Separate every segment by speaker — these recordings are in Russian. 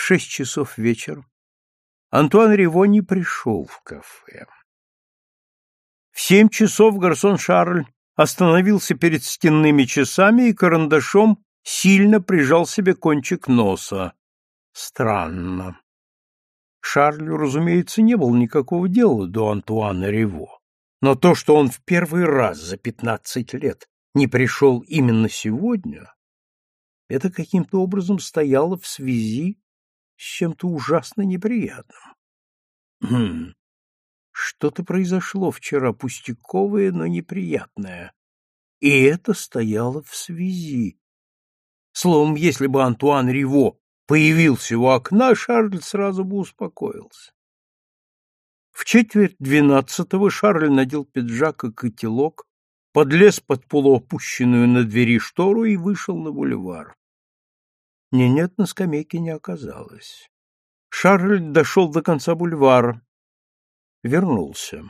Speaker 1: Шесть часов вечера Антуан Рево не пришел в кафе. В семь часов гарсон Шарль остановился перед стенными часами и карандашом сильно прижал себе кончик носа. Странно. Шарлю, разумеется, не было никакого дела до Антуана Рево. Но то, что он в первый раз за пятнадцать лет не пришел именно сегодня, это каким-то образом стояло в связи с чем-то ужасно неприятным. Хм, что-то произошло вчера пустяковое, но неприятное. И это стояло в связи. Словом, если бы Антуан Риво появился у окна, Шарль сразу бы успокоился. В четверть двенадцатого Шарль надел пиджак и котелок, подлез под полуопущенную на двери штору и вышел на бульвар. Нет, на скамейке не оказалось. Шарль дошел до конца бульвара. Вернулся.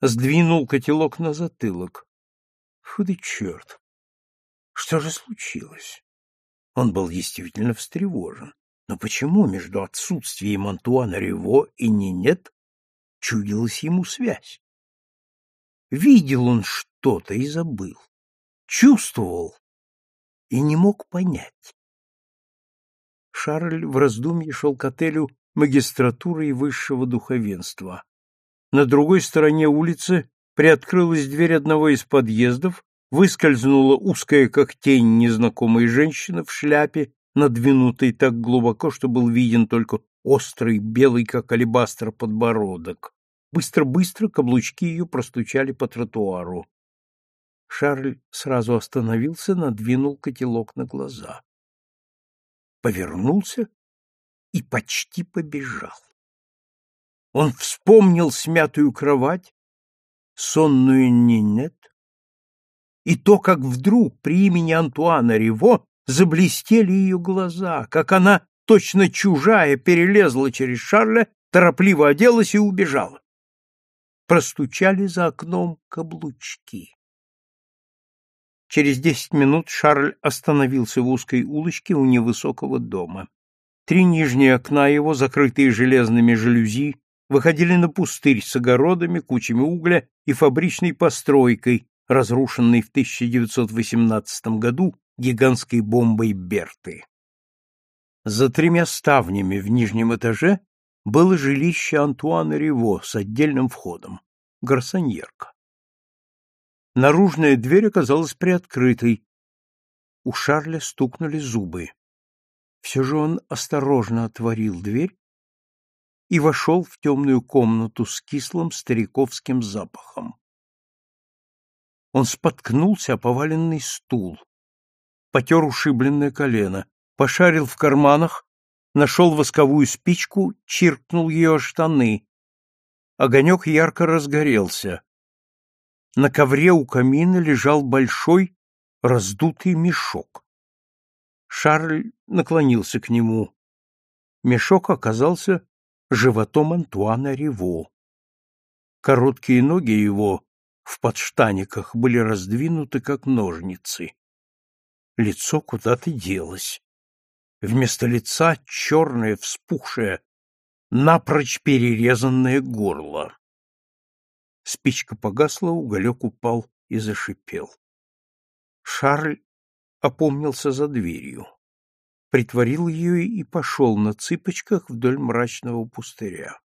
Speaker 1: Сдвинул котелок на затылок. Фу ты черт! Что же случилось? Он был действительно встревожен. Но почему между отсутствием Антуана Рево и Нинет чудилась ему связь. Видел он что-то и забыл, чувствовал и не мог понять. Шарль в раздумье шел к отелю магистратуры и высшего духовенства. На другой стороне улицы приоткрылась дверь одного из подъездов, выскользнула узкая как тень незнакомая женщина в шляпе, надвинутой так глубоко, что был виден только острый, белый, как алебастр, подбородок. Быстро-быстро каблучки ее простучали по тротуару. Шарль сразу остановился, надвинул котелок на глаза. Повернулся и почти побежал. Он вспомнил смятую кровать, сонную Нинет, и то, как вдруг при имени Антуана Риво заблестели ее глаза, как она точно чужая, перелезла через Шарля, торопливо оделась и убежала. Простучали за окном каблучки. Через десять минут Шарль остановился в узкой улочке у невысокого дома. Три нижние окна его, закрытые железными жалюзи, выходили на пустырь с огородами, кучами угля и фабричной постройкой, разрушенной в 1918 году гигантской бомбой Берты. За тремя ставнями в нижнем этаже было жилище Антуана Риво с отдельным входом, гарсоньерка. Наружная дверь оказалась приоткрытой. У Шарля стукнули зубы. Все же он осторожно отворил дверь и вошел в темную комнату с кислым стариковским запахом. Он споткнулся о поваленный стул, потер ушибленное колено, пошарил в карманах, нашел восковую спичку, чиркнул ее о штаны. Огонек ярко разгорелся. На ковре у камина лежал большой раздутый мешок. Шарль наклонился к нему. Мешок оказался животом Антуана Риво. Короткие ноги его в подштаниках были раздвинуты, как ножницы. Лицо куда-то делось. Вместо лица черное, вспухшее, напрочь перерезанное горло. Спичка погасла, уголек упал и зашипел. Шарль опомнился за дверью, притворил ее и пошел на цыпочках вдоль мрачного пустыря.